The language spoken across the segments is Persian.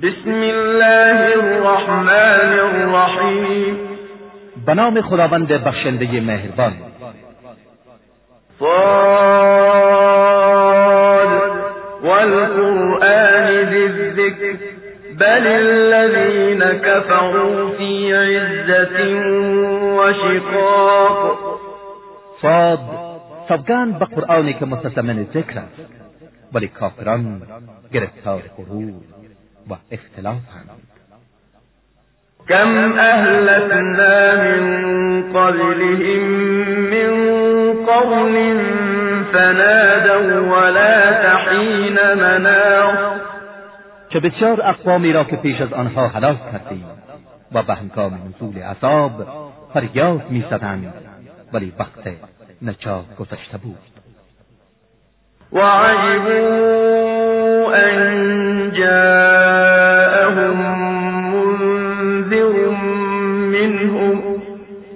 بسم الله الرحمن الرحیم به نام خداوند بخشنده مهربان. صاد والقرآن ذی الذکر بل الذین كفروا في عزة وشقاق صاد سوگند به قرآنی که مستمن ذکر است. ولی کافران گرفتار غرور. و اختلافند كم أهلكنا من قبلهم من قرن فنادوا ولا تحین مناص. چه بسیار اقوامی را که پیش از آنها هلاک کردیم و به هنگام نزول عذاب فریاد می‌زدند ولی وقت نجات گذشته بود. وعجبوا ان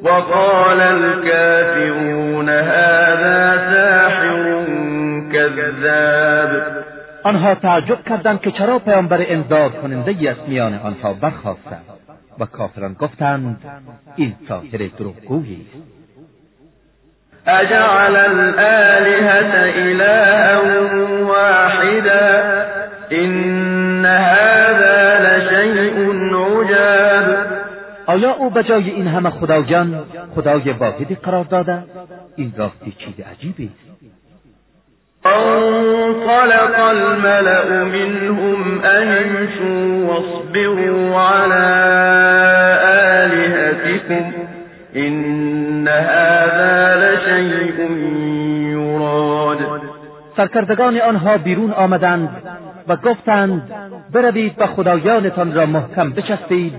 وقال الكافرون هذا ساحر كذاب. آنها تعجب کردند که چرا پیامبر امداد کننده ای از میان آنها برخواستند و کافران گفتند این ساحر دروغگویی. است اجعل الالهة الها واحدا. این آیا او به جای این همه خدایان خدای واحدی قرار داده؟ این راستی چیز عجیبی است. فانطلق الملأ منهم أن امشوا واصبروا على آلهتكم إن هذا لشيء يراد. سرکردگان آنها بیرون آمدند و گفتند بروید و خدایانتان را محکم بچسبید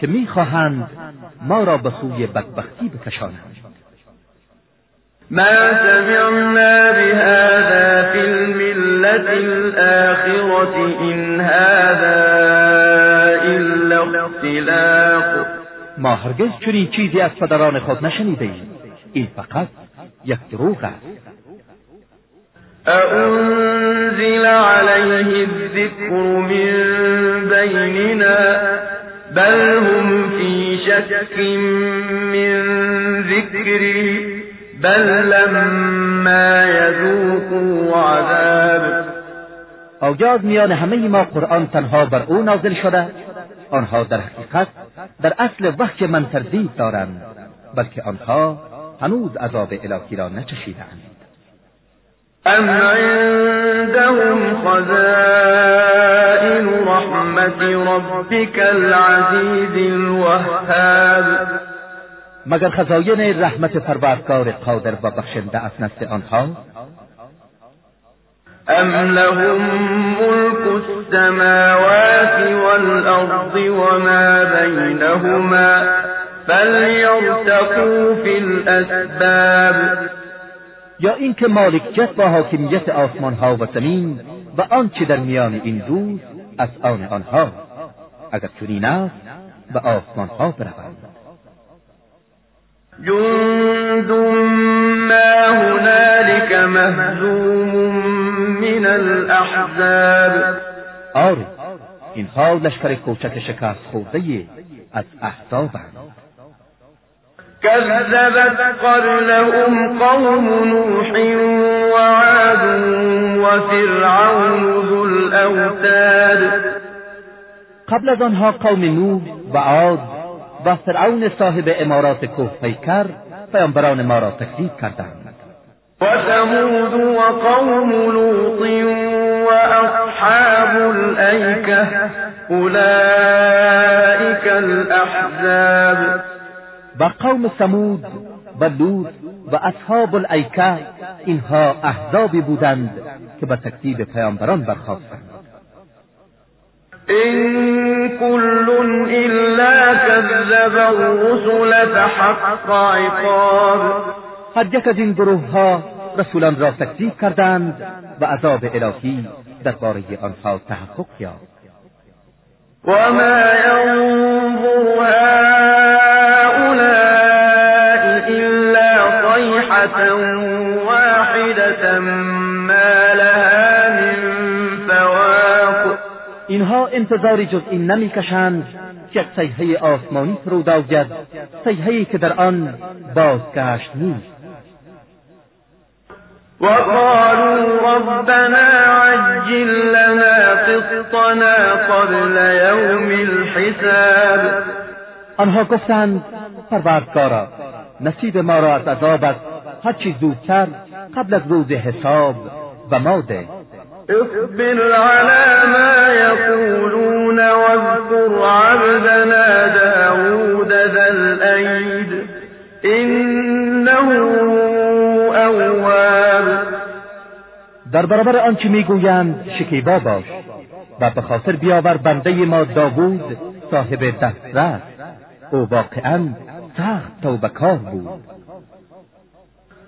که می‌خواهند ما را به سوی بدبختی بکشانند. ما سمعنا بهذا في الملة الآخرة إن هذا إلا اختلاق. ما هرگز چنین چیزی از پدران خود نشنیده ایم. این فقط یک دروغ است. أأنزل عليه الذكر من بيننا؟ بل هم في شك من ذكري بل لما یذوقوا عذاب. آیا میان همه ما قرآن تنها بر او نازل شده آنها در حقیقت در اصل وحی من تردید دارند بلکه آنها هنوز عذاب الهی را نچشیدند ام عندهم خزائن رحمت ربك العزیز الوهاب. مگر خزاین رحمت پروردگار قادر و بخشنده از نزد آنها؟ ام لهم ملك السماوات والأرض وما بينهما فليرتقوا في الاسباب یا اینکه مالکیت با حاکمیت آسمان ها و زمین و آنچه در میان این دو از آن آنها اگر چنین است به آسمان ها بروند. جند ما هنالك مهزوم من الاحزاب آری اینها لشکر کوچک شکست خورده از احزابند. كذبت قبلهم قوم نوح وعاد وفرعون ذو الأوتاد. قبل از آنها قوم نوح و عاد و فرعون صاحب امارات کوه پیکر پیامبران ما را تکذیب کردند. و ثمود و قوم لوط و اصحاب الایکه اولئک الأحزاب. و قوم ثمود و لوط و اصحاب الایکه اینها احزابی بودند که به تکذیب پیامبران برخواستند إن كل إلا كذب الرسل فحق عقاب. هر یک از این گروه ها رسولان را تکذیب کردند و عذاب الهی درباره آنها تحقق یافت. وما ينظر صيحة واحدة ما لها من فواق. اینها انتظاری جز این نمی‌کشند که یک صیحه آسمانی صیحهای که در آن بازگشت نیست. وقالوا ربنا عجل لنا قسطنا قبل یوم الحساب. آنها گفتند پروردگارا نصیب ما را از عذابت هرچی زودتر قبل از روز حساب و ماده. اصبر على ما يقولون واذكر عبدنا داود ذا الأيد إنه أواب. در برابر آنچه می‌گویند شکیبا باش و به خاطر بیاور بنده ما داوود صاحب دسترس او واقعا سخت توبکار بود.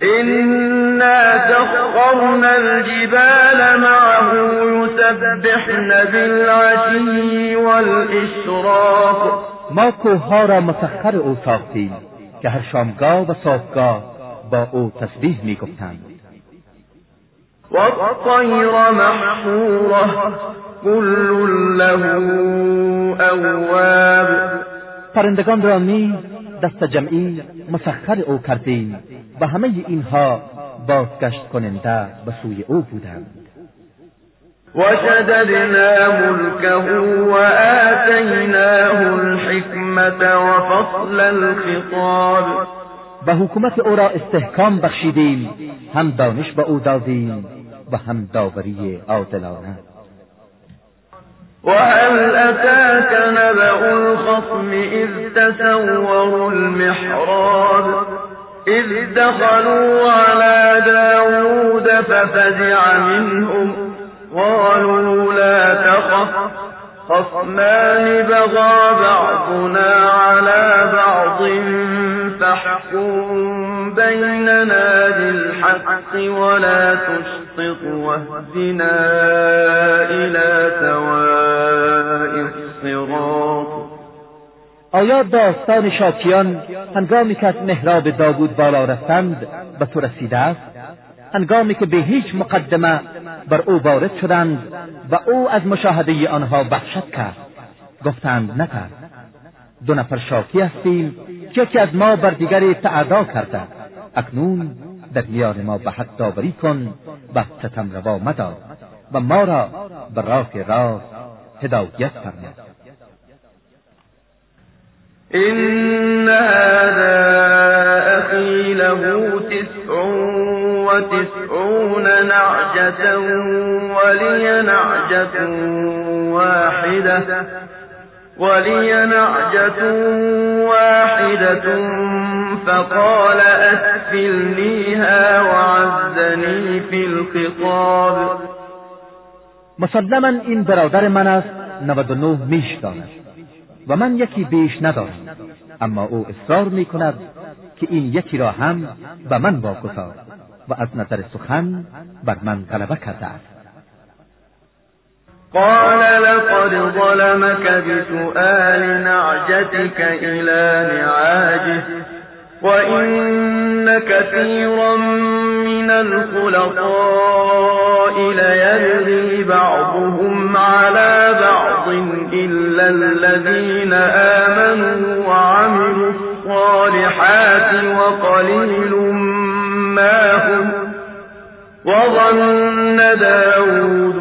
إنا سخرنا الجبال معه يسبحن بالعشي والإشراق ما کوهها را مسخر أو ساختیم که هر شامگاه و صافگاه با أو تسبیح میگفتند والطير محشورة كل له أواب پرندگان را نیز دست جمعی مسخر او کردیم و همه اینها بازگشت کننده به سوی او بودند. وشددنا ملكه وآتيناه الحكمة وفصل الخطاب. و حکومت او را استحکام بخشیدیم هم دانش به او دادیم و هم داوری عادلانه. وهل أتاك نبأ الخصم إذ تسوروا المحراب؟ إذ دخلوا على داود ففزع منهم قالوا لا تخف خصمان بغى بعضنا على بعض فاحكم بيننا بالحق ولا تشطط واهدنا إلى سواء الصراط. آیا داستان شاکیان هنگامی که از محراب داوود بالا رفتند به تو رسیده است؟ هنگامی که به هیچ مقدمه بر او وارد شدند و او از مشاهده آنها وحشت کرد. گفتند نکرد دو نفر شاکی هستیم که یکی از ما بر دیگری تعدا کرده. اکنون در میان ما به حد داوری کن و ستم روا مدار. و ما را به راه راست هدایت فرما إن هذا أخي له تسع وتسعون نعجة ولي نعجة واحدة. ولي نعجة واحدة فقال أكفلنيها وعزني في الخطاب. مسلما این برادر من است 99 میش دارد و من یکی بیش ندارم. اما او اصرار می کند که این یکی را هم به من واگذار و از نظر سخن بر من غلبه کرده است. قال لقد ظلمك بسؤال نعجتك إلى نعاجه وإن كثيرا من الخلطاء ليبغي بعضهم على بعض إلا الذين آمنوا وعملوا الصالحات وقليل ما هم وظن داود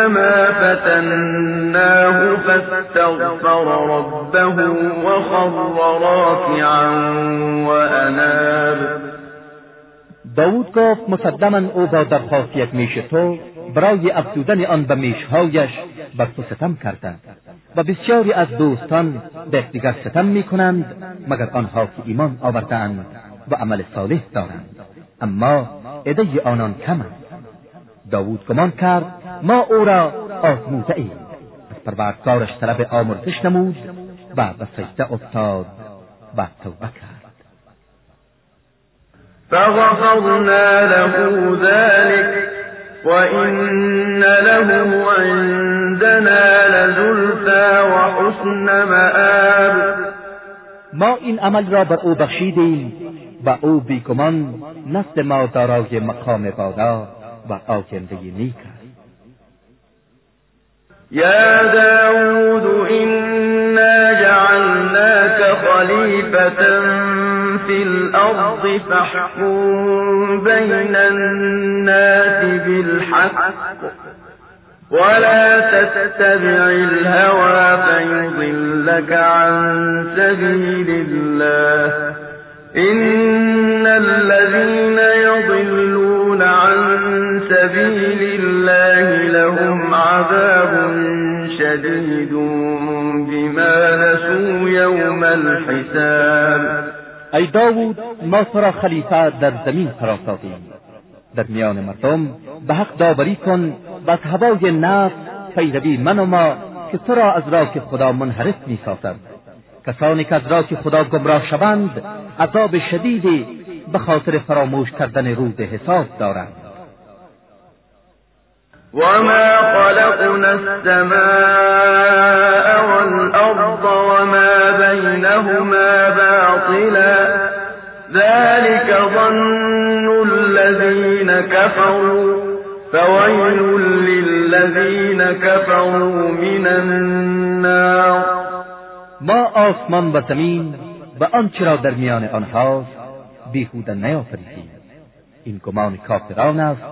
أنما فتناه فاستغفر ربه وخر راكعا وأناب. داود گفت مصدما او با درخواست یک میش تو برای افزودن آن به میشهایش بر تو ستم کردند و بسیاری از دوستان به یکدیگر ستم می‌کنند مگر آنها که ایمان آوردهاند و عمل صالح دارند. اما عده آنان کمند. داوود گمان کرد ما او را آزموده ایم از پروردگارش طلب آمرزش نمود و به سجده افتاد و توبه کرد. فغفرنا له ذلك وإن له عندنا لزلفى وحسن مآب. ما این عمل را بر او بخشیدیم و او بیگمان نزد ما دارای مقام بالا نیک است يا داود إنا جعلناك خليفة في الأرض فاحكم بين الناس بالحق ولا تتبع الهوى فيضلك عن سبيل الله. إن الذين سبيل الله لهم عذاب شديد بما نسوا يوم الحساب. ای داوود ما تو خلیفه در زمین فرستادیم در میان مردم به حق داوری کن و از هوای نفس پیروی من و ما که تو را از راک خدا منحرف می سازد کسانی که از راک خدا گمراه شوند عذاب شدیدی به خاطر فراموش کردن روز حساب دارند. وما خلقنا السماء والأرض وما بينهما باطلا ذلك ظن الذين كفروا فويل للذين كفروا من النار ما آسمان و زمین و آنچه را در میان آنهاست بیهوده نیافریدیم. این گمان کافران است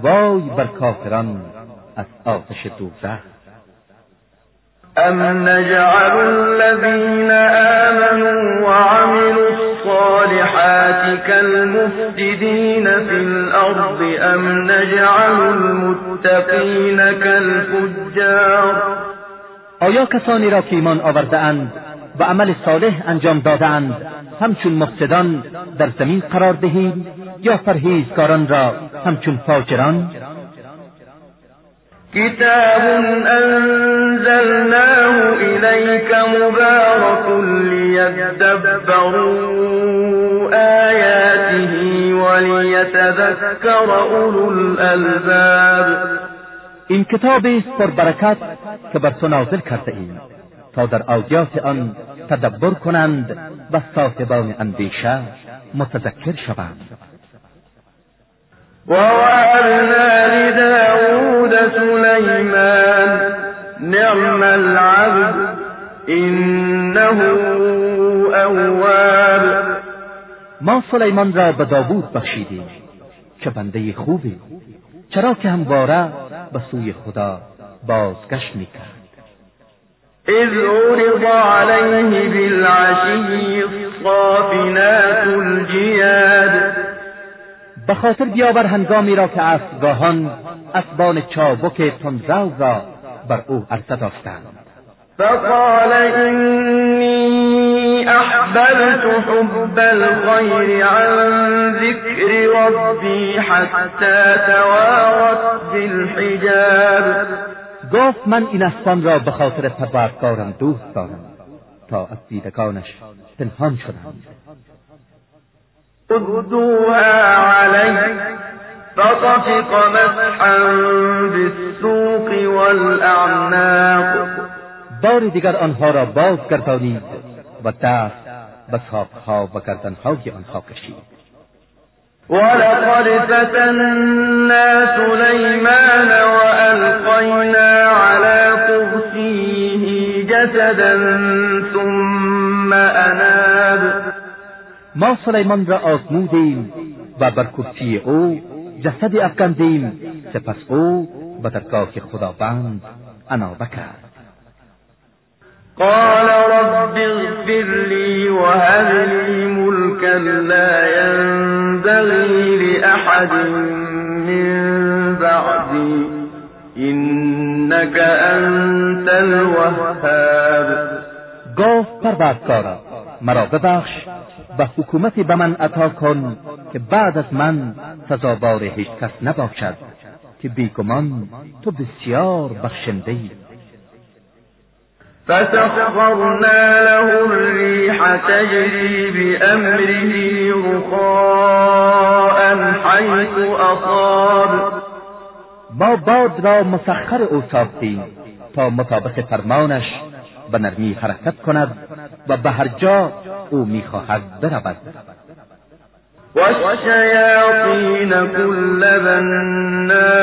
وای بر کافران از آتش دوزخ. أم نجعل الذين آمنوا وعملوا الصالحات كالمفسدين في الأرض أم نجعل المتقين كالفجار. آیا کسانی را که ایمان آورده اند و عمل صالح انجام دادند همچون مفسدان در زمین قرار دهیم؟ یا پرهیزگاران را همچون فاجران. كتاب أنزلناه إليك مبارك ليدبروا آياته وليتذكر أولو الألباب این کتاب است پر برکت که بر تو نازل کرده ایم تا در آیات آن تدبر کنند و صاحبان اندیشه متذکر شوند. ووهبنا لداود سليمان نعم العبد إنه أواب. ما سلیمان را به داوود بخشیدیم که بنده خوبی. چرا که همواره به سوی خدا بازگشت می‌کرد. إذ عرض عليه بالعشي الصافنات الجياد به خاطر بیاور هنگامی را که اسبگاهان اسبان چابک تندرو را بر او عرضه داشتند. فقال إني أحببت حب الخير عن ذكر ربي حتى توارت بالحجاب. گفت من این اسبان را به خاطر پروردگارم دوست دارم. تا از دیدگانش پنهان شدند ردوها علي فطفق مسحا بالسوق والأعناق بار دیگر آنها را بازگردانید و دست به ساقها و گردنهای آنها کشید. ولقد فتنا سليمان وألقينا على كرسيه جسدا ثم أناب ما سلیمان را آزمودیم و بر کرسی او جسدی افکندیم. سپس او به درگاه خداوند انابه کرد قال رب اغفر لي وهب لي ملكا لا ينبغي لأحد من بعدي إنك أنت الوهاب. گفت پروردگارا مرا ببخش و حکومتی به من عطا کن که بعد از من سزاوار هیچ کس نباشد که بیگمان تو بسیار بخشنده ای فسخرنا له الريح تجري بأمره رخاء حيث أصاب. ما باد را مسخر او ساختیم تا مطابق فرمانش به نرمی حرکت کند و به هر جا او می‌خواهد برود. والشياطين كل بناء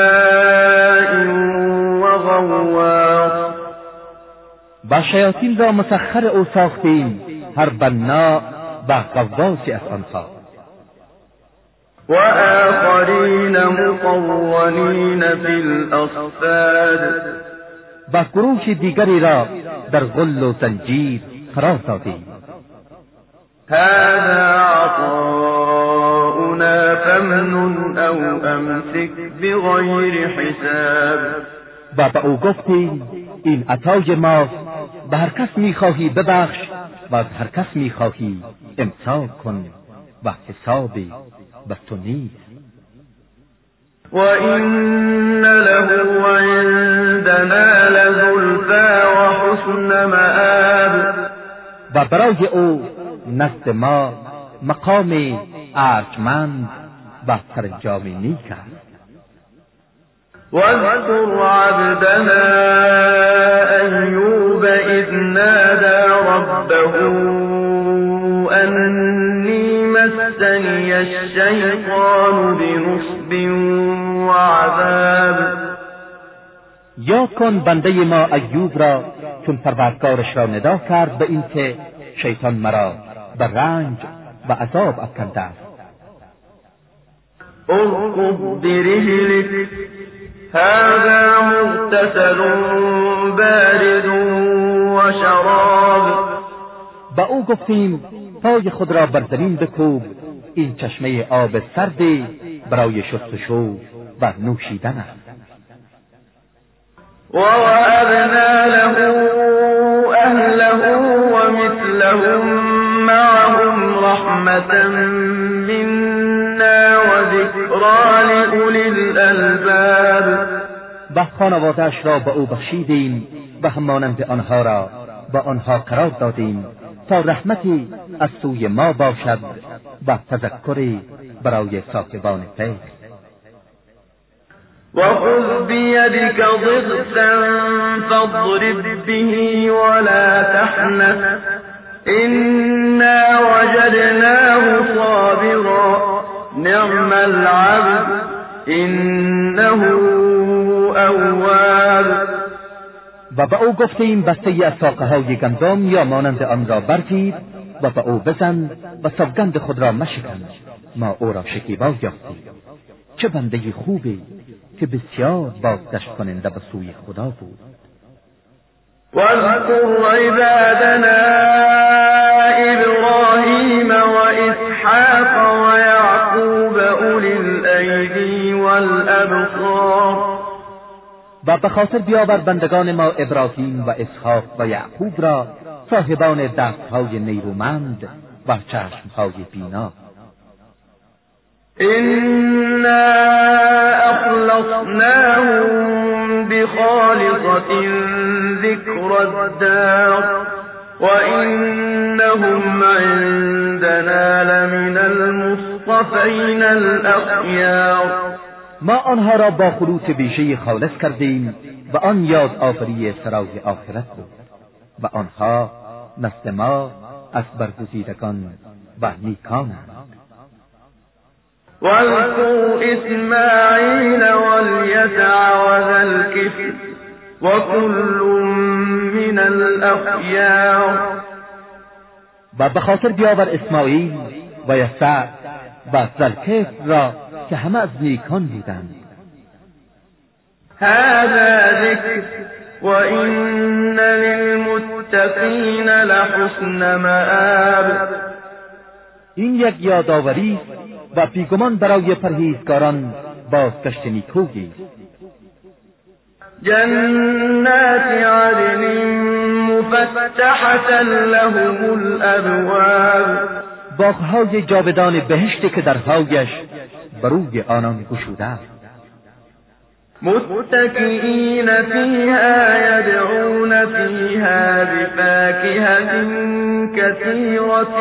وغواص. و شیاطین را مسخر او ساختیم هر بنا و قواسی از آنها. و آخرین مقونین فی الاصفاد و گروه دیگری را در غل و زنجیر قرار دادیم. هذا عطاؤنا فمن او امسک بغیر حساب. و به او گفتیم این عطای ماست به هر کس می‌خواهی ببخش و از هر کس می‌خواهی امساک کن و حسابی به تو نیست. و این له عندنا لزلفا و حسن مآب. و برای أو نزد ما مقام آرجمند و سرانجام نیک است. واذكر عبدنا أيوب إذ نادى ربه أني مسني الشيطان بنصب وعذاب. یاد کن بنده ما ایوب را چون پروردگارش را ندا کرد به اینکه شیطان مرا به رنج و عذاب افکنده است. ارکض برجلك هذا مغتسل بارد و شراب. با او گفتیم پای خود را بر زمین بکوب این چشمه آب سردی برای شستشو و نوشیدن است ووهبنا له أهله ومثلهم معهم رحمة منا وذكرى لأولي الألباب. و خانوادهاش را به او بخشیدیم و همانند آنها را با آنها قرار دادیم تا رحمتی از سوی ما باشد و تذکری برای صاحبان فکر. وخذ بيدك ضغثا فاضرب به ولا تحنث. إنا وجدناه صابرا. نعم العبد إنه أواب. و به او گفتیم بسته از ساقه گندم یا مانند آن را برگیر و به او بزن و سوگند خود را مشکن. ما او را شکیبا یافتیم. چه بنده خوبی! که بسیار بازگشت کننده به سوی خدا بود. واذكر عبادنا إبراهيم وإسحاق ويعقوب أولي الأيدي والأبصار. و به خاطر بیاور بندگان ما ابراهیم و اسحاق و یعقوب را صاحبان دستهای نیرومند و چشمهای بینا. أخلصناهم بخالصة ذكر الدار وإنهم عندنا لمن المصطفين الأخيار ما آنها را با خلوص ویژه خالص کردیم و آن یاد آفری سرای آخرت بود و آنها نزد ما از برگزیدگان و نیکانند واذكر إسماعيل واليسع وذا الكفر وكل من الأخيار. و به خاطر بیاور اسماعیل و یسع و زلکف را که همه از نیکان بودند هذا ذكر وإن للمتقين لحسن مآب. این یک یادآوری و بیگمان برای پرهیزگاران بازگشت نیکویی. جنات عدن مفتحة لهم الأبواب. باغهای جاودان بهشتی که درهایش بروی آنان گشوده است. متكئين فيها يدعون فيها بفاكهة كثيرة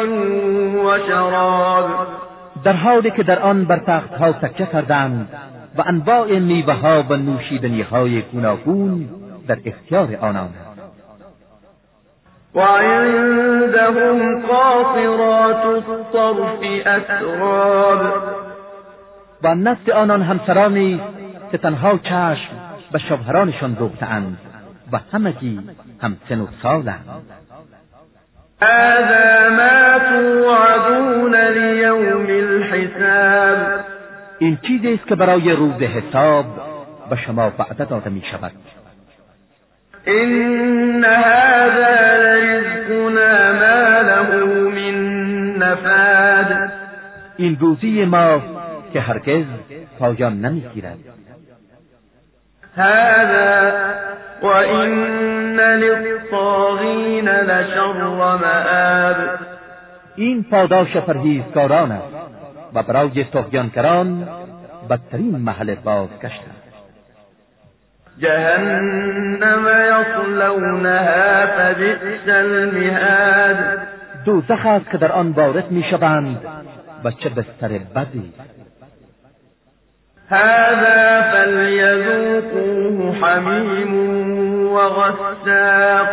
وشراب در حالی که در آن بر تختها تکیه کردند و انواع میوه ها و نوشیدنی های گوناگون در اختیار آنان. وعندهم قاصرات الطرف أتراب. و نزد آنان همسرانی که تنها چشم به شوهرانشان دوختهاند و همگی هم سن و سالند. هذا ما توعدون لیوم الحساب. این چیزی است که برای روز حساب به شما وعده داده می شود. این هذا لرزقنا ما له من نفاد. این روزی ما که هرگز پایان نمی‌گیرد هذا وإن للطاغین لشر مآب. این پاداش پرهیزکاران است و برای تغیانگران بدترین محل بازگشت است. جهنم یصلونها فبئس المهاد. دوزخ است که در آن وارد می‌شوند و چه بستر بدی هذا فليذوقوه حمیم وغساق.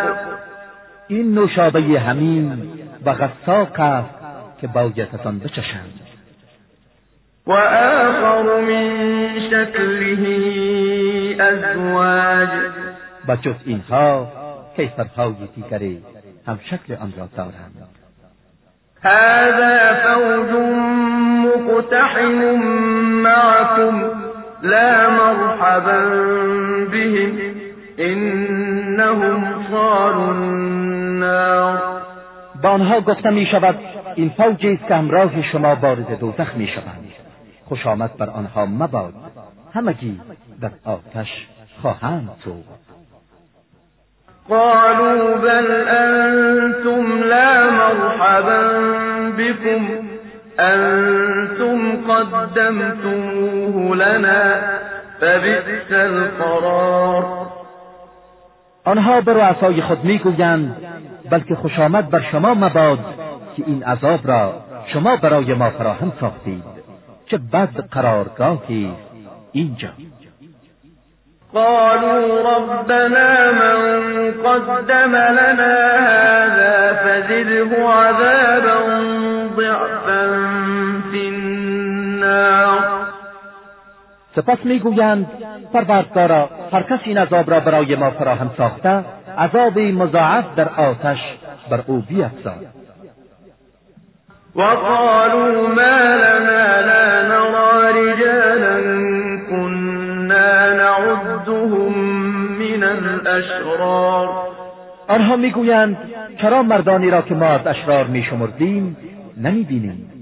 این نوشابه همین و غساق است که باید از آن بچشند. وآخر من شكله أزواج و جز اینها کیفرهای دیگری هم شکل آن را دارند. هذا فوج مقتحم معكم لا مرحبا بهم. إنهم صالوا النار. با آنها گفته می شود این فوجی است که همراه شما وارد دوزخ می شوند خوش آمد بر آنها مباد. همگی در آتش خواهند سوخت قالوا بل مرحبا بكم أنتم قدمتموه لنا فبئس القرار. آنها به رؤسای خود می‌گویند بلکه خوش آمد بر شما مباد که این عذاب را شما برای ما فراهم ساختید. چه بد قرارگاهی اینجا. قالوا ربنا من قدم لنا هذا فزده عذابا ضعفا في النار. سپس می‌گویند پروردگارا هر کس این عذاب را برای ما فراهم ساخته عذابی مضاعف در آتش بر او بیفزا وقالوا ما لنا لا نرى رجالا كنا نعدهم من الأشرار. آنها می‌گویند چرا مردانی را که ما از اشرار میشمردیم نمی‌بینیم.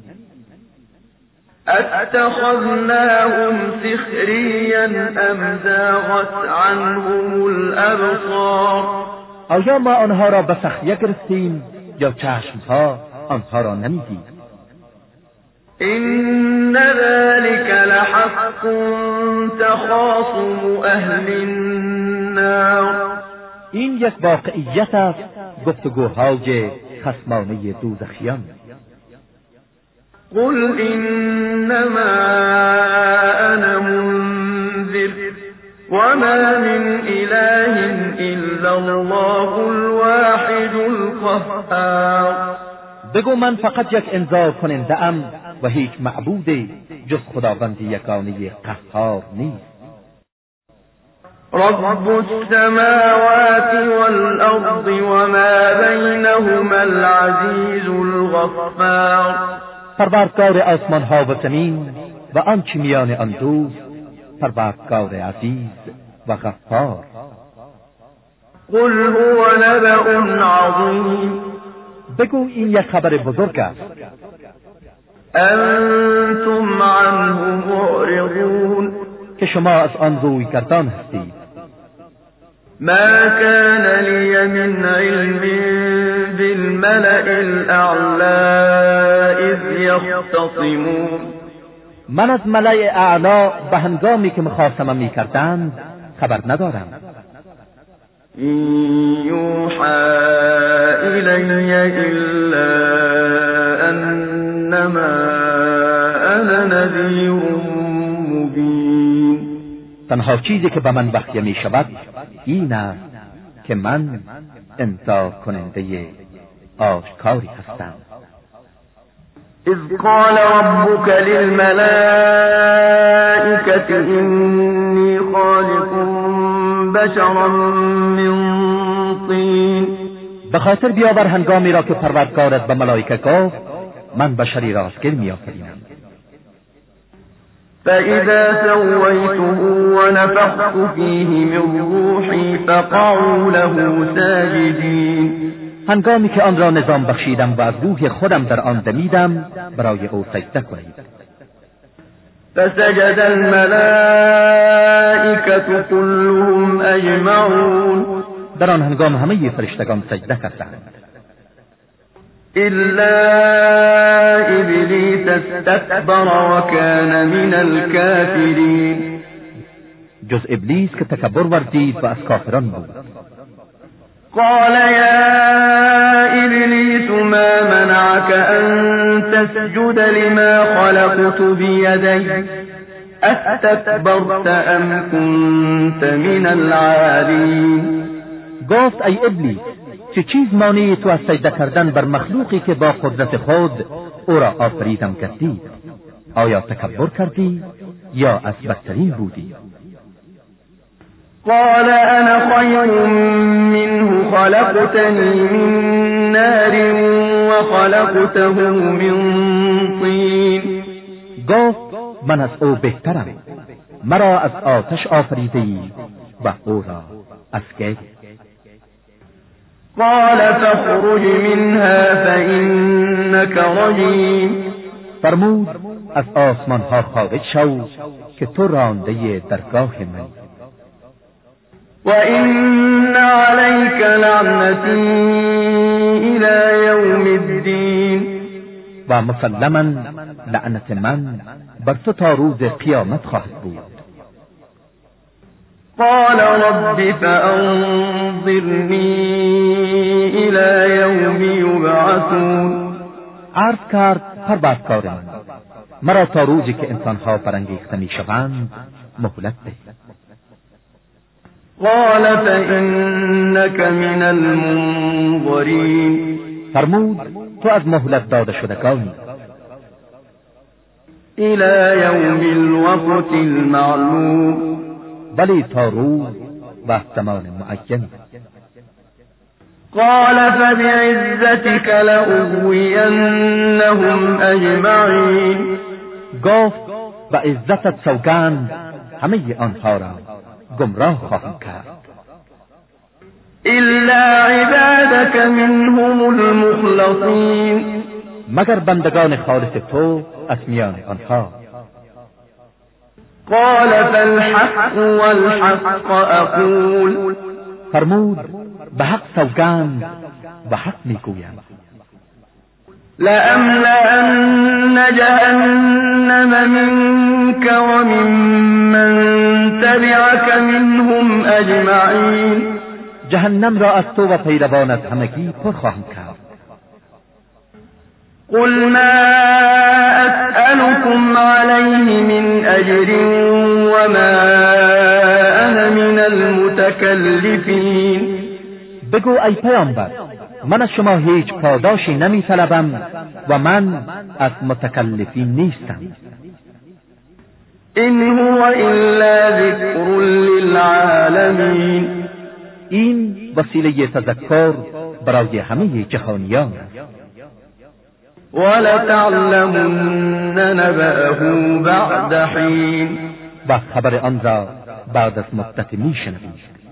اتخذناهم سخريا ام زاغت عنهم الابصار آیا ما آنها را به سخریه گرفتیم یا چشمها آنها را نمی‌دید إن ذلك لحق تخاصم اهل النار. این یک واقعیت است گفتگوهای خسمانه دوزخیان. قل إنما أنا منذر وما من إله إلا الله الواحد القهار. بگو من فقط یک انذار کننده ام و هیچ معبودی جز خداوند یگانه قهار نیست. رب السماوات والأرض وما بينهما العزيز الغفار. پروردگار آسمان ها و زمین و آنچه میان آن دوست پروردگار عزیز و غفار. قل هو نبأ عظيم بگو این یک خبر بزرگ است. أنتم عنه معرضون. که شما از آن روی گردان هستید. ما كان لي من علم بالملأ الأعلى إذ يختصمون. من از ملأ اعلا به هنگامی که مخاصمه می کردند خبر ندارم. إن يوحى إلي إلا أنما أنا نذير مبين. تنها چیزی که به من وحی می شود این است که من انذار کننده آشکاری هستم إذ قال ربك للملائكة إني خالق بشرا من طین به خاطر بیاور هنگامی را که پروردگارت به ملائکه گفت من بشری را از گل میآفرینم فإذا سويته ونفخت فيه من روحي فقعوا له ساجدين. هنگامی که آن را نظام بخشیدم و از روح خودم در آن دمیدم برای او سجده کنید. فسجد الملائكة كلهم أجمعون در آن هنگام همه فرشتگان سجده کردند. إلا إبليس استكبر وكان من الكافرين. جز ابلیس که تکبر ورزید و از کافران بود. قال يا إبليس ما منعك أن تسجد لما خلقت بيدي؟ استكبرت أم كنت من العالين؟ گفت ای ابلیس چه چیز مانعی تو از سجده کردن بر مخلوقی که با قدرت خود او را آفریدم کردی؟ آیا تکبر کردی یا از بدترین بودی؟ قال أنا خير منه خلقتني من نار وخلقته من طين. گفت من از او بهترم. مرا از آتش آفریده ای و او را از گل قال فاخرج منها فإنك رجيم فرمود از آسمان ها خارج شو که تو رانده درگاه من. وإن عليك لعنتي إلى يوم الدين. و مسلما لعنت من بر تو تا روز قیامت خواهد بود. قال رب فأنظرني إلى يوم يبعثون. عرض کرد پروردگار مرا تا روزی که انسانها برانگیخته می‌شوند مهلت ده قال فإنك من المنظرين. فرمود تو از مهلت داده شدگانی إلى يوم الوقت المعلوم. ولی تا روز و زمان معین. قال فبعزتك لأغوينهم أجمعين. گفت و عزتت سوگند همه آنها را. گمراه خواهم کرد. إلا عبادك منهم المخلصين. مگر بندگان خالص تو از میان آنها. قال فالحق والحق أقول. فرمود به حق سوگند و حق میگویم لأملأن منهم أجمعين. جهنم را از تو و پیروانت همگی پر خواهم کرد. قل ما أسألكم عليه من أجر وما أنا من المتكلفين. بگو ای پیامبر من از شما هیچ پاداشی نمی طلبم و من از متکلفین نیستم. إن هو إلا ذكر للعالمين. این وسیله تذکر برای همه جهانیان. ولتعلمن نبأه بعد حين. و خبر آن را بعد از مدت میشنوید.